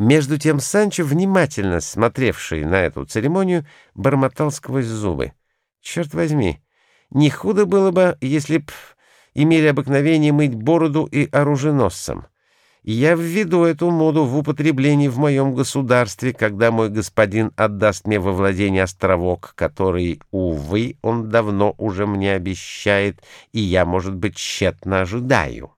Между тем Санчо, внимательно смотревший на эту церемонию, бормотал сквозь зубы. «Черт возьми, не худо было бы, если б имели обыкновение мыть бороду и оруженосцам. Я введу эту моду в употреблении в моем государстве, когда мой господин отдаст мне во владение островок, который, увы, он давно уже мне обещает, и я, может быть, тщетно ожидаю».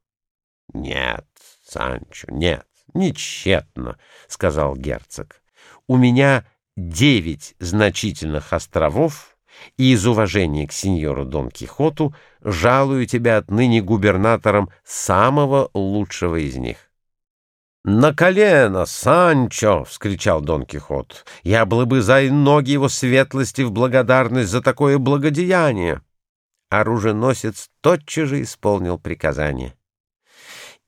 «Нет, Санчо, нет». «Нечетно», — сказал герцог. «У меня девять значительных островов, и из уважения к сеньору Дон Кихоту жалую тебя отныне губернатором самого лучшего из них». «На колено, Санчо!» — вскричал Дон Кихот. «Я был бы за ноги его светлости в благодарность за такое благодеяние!» Оруженосец тотчас же исполнил приказание.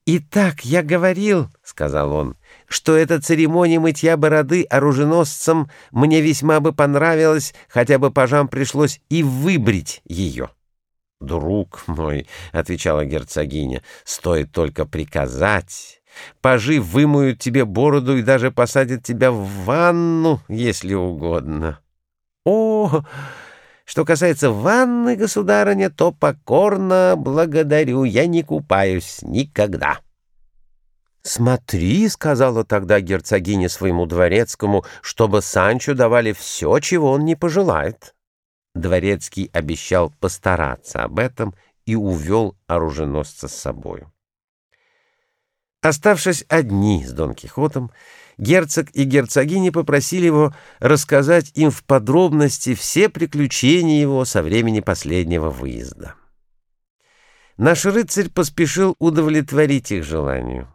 «Итак, я говорил, — сказал он, — что эта церемония мытья бороды оруженосцам мне весьма бы понравилась, хотя бы пажам пришлось и выбрить ее». «Друг мой, — отвечала герцогиня, — стоит только приказать. Пажи вымоют тебе бороду и даже посадят тебя в ванну, если угодно». «О!» Что касается ванны, государыня, то покорно благодарю, я не купаюсь никогда. «Смотри», — сказала тогда герцогиня своему дворецкому, чтобы Санчо давали все, чего он не пожелает. Дворецкий обещал постараться об этом и увел оруженосца с собою. Оставшись одни с Дон Кихотом, герцог и герцогиня попросили его рассказать им в подробности все приключения его со времени последнего выезда. Наш рыцарь поспешил удовлетворить их желанию.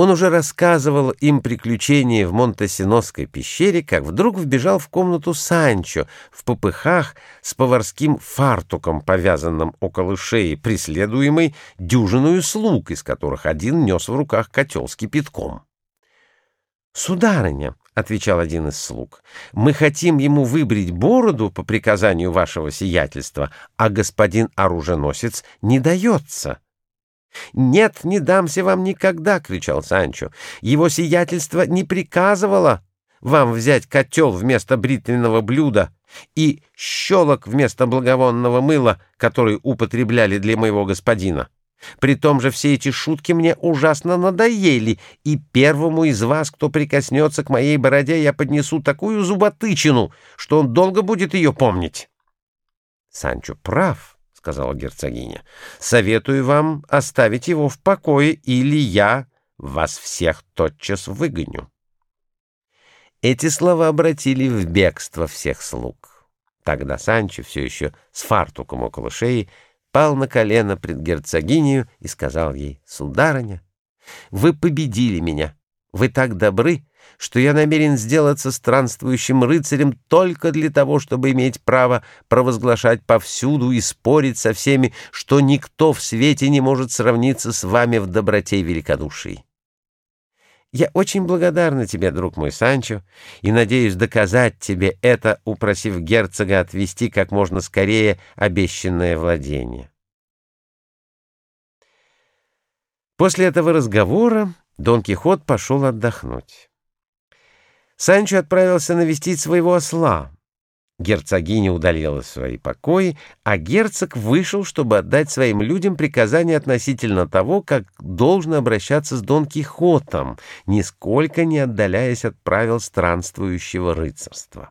Он уже рассказывал им приключения в Монтесиносской пещере, как вдруг вбежал в комнату Санчо в попыхах с поварским фартуком, повязанным около шеи, преследуемый дюжиную слуг, из которых один нес в руках котел с кипятком. «Сударыня», — отвечал один из слуг, — «мы хотим ему выбрить бороду по приказанию вашего сиятельства, а господин оруженосец не дается». «Нет, не дамся вам никогда!» — кричал Санчо. «Его сиятельство не приказывало вам взять котел вместо бритвенного блюда и щелок вместо благовонного мыла, который употребляли для моего господина. При том же все эти шутки мне ужасно надоели, и первому из вас, кто прикоснется к моей бороде, я поднесу такую зуботычину, что он долго будет ее помнить. Санчо прав, — сказала герцогиня. Советую вам оставить его в покое, или я вас всех тотчас выгоню. Эти слова обратили в бегство всех слуг. Тогда Санчо, все еще с фартуком около шеи, пал на колено пред герцогинью и сказал ей, «Сударыня, вы победили меня, вы так добры, что я намерен сделаться странствующим рыцарем только для того, чтобы иметь право провозглашать повсюду и спорить со всеми, что никто в свете не может сравниться с вами в доброте и великодушии. Я очень благодарна тебе, друг мой Санчо, и надеюсь доказать тебе это, упросив герцога отвести как можно скорее обещанное владение. После этого разговора Дон Кихот пошел отдохнуть. Санчо отправился навестить своего осла. Герцогиня удалилась в свои покои, а герцог вышел, чтобы отдать своим людям приказание относительно того, как должно обращаться с Дон Кихотом, нисколько не отдаляясь от правил странствующего рыцарства.